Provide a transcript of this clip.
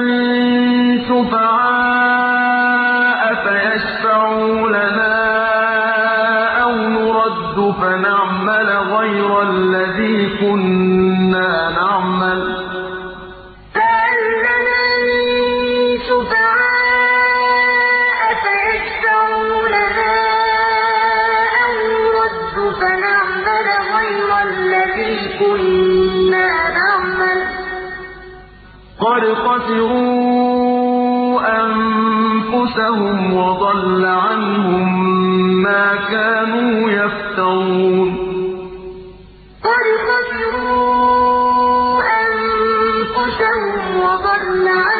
مِن شُفَعَاءَ فَيَشْفَعُوا لَنَا أَوْ نُرَدُّ فَنَعْمَلَ غَيْرَ الَّذِي كُنَّا نَعْمَلُ ۚ. فَهَل لَّنَا مِن شُفَعَاءَ فَيَشْفَعُوا لَنَا أَوْ نُرَدُّ فَنَعْمَلَ غَيْرَ الَّذِي قد خسروا أنفسهم وضل عنهم ما كانوا يفترون. قد خسروا أنفسهم وضل عنهم